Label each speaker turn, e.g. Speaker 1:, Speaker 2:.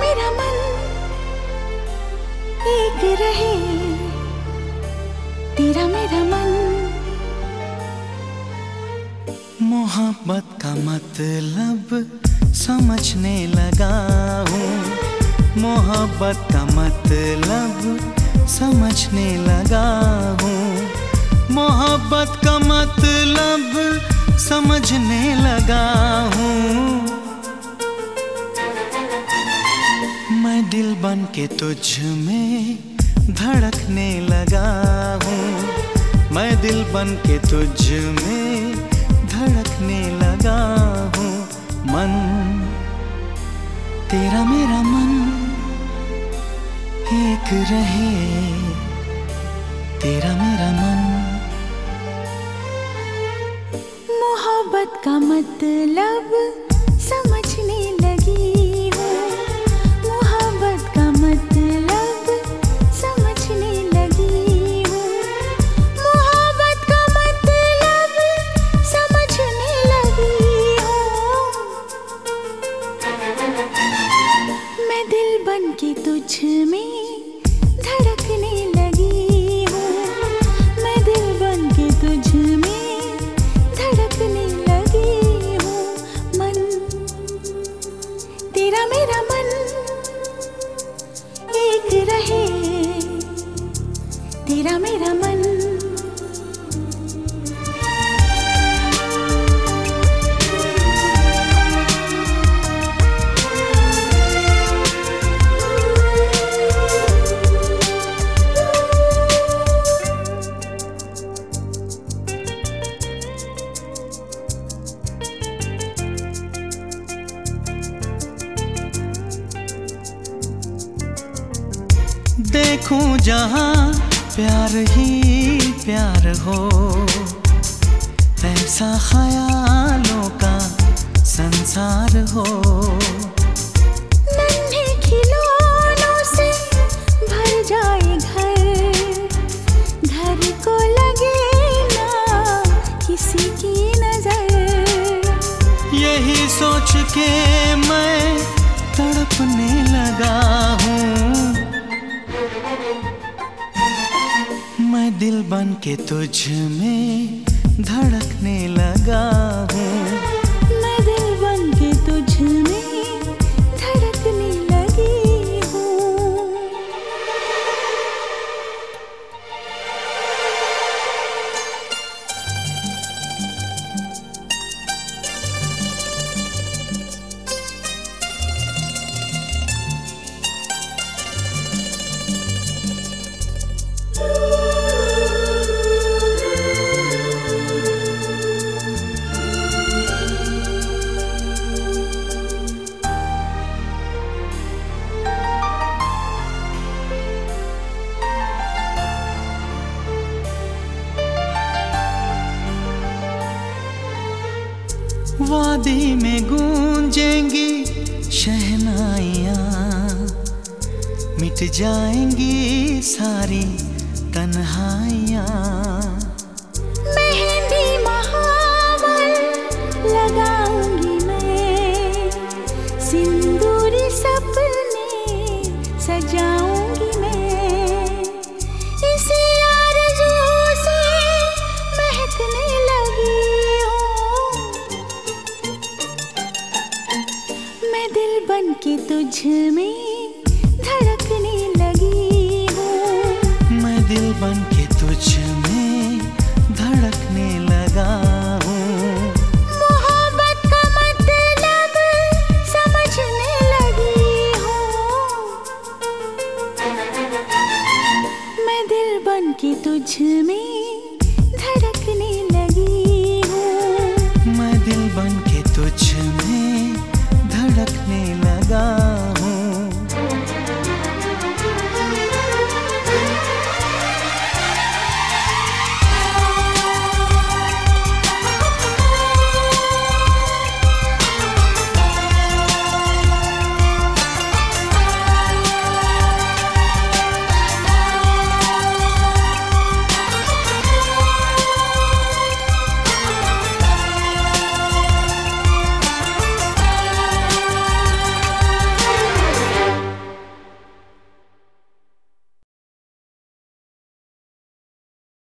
Speaker 1: मेरा मन एक रहे। तेरा मेरा मन
Speaker 2: मोहब्बत का मतलब समझने लगा हूँ। मोहब्बत का मतलब समझने लगा हूँ। मोहब्बत का मतलब समझने लगा हूँ। मैं दिल बन के तुझ में धड़कने लगा हूँ। मैं दिल बन के तुझ में धड़कने लगा हूँ। मन, तेरा मेरा मन एक रहे। तेरा मेरा मन।
Speaker 1: मोहब्बत का मतलब तेरा मेरा मन।
Speaker 2: देखूँ जहाँ प्यार ही प्यार हो। ऐसा ख्यालों का संसार हो।
Speaker 1: नन्हे खिलौनों से भर जाए घर। घर को लगे ना किसी की नज़र।
Speaker 2: यही सोच के मैं तड़पने लगा हूँ। मैं दिल बन के तुझ में धड़कने लगा हूँ।
Speaker 1: मैं दिल बन के तुझ में
Speaker 2: वादी में गूंजेंगी शहनाइयाँ। मिट जाएँगी सारी तन्हाइयाँ।
Speaker 1: के तुझ में धड़कने लगी हूँ।
Speaker 2: मैं दिल बन के तुझ में धड़कने लगा हूँ।
Speaker 1: मोहब्बत का मतलब समझने लगी हूँ। मैं दिल बन के तुझ में धड़कने लगी हूँ।
Speaker 2: मैं दिल बन के तुझ में தான்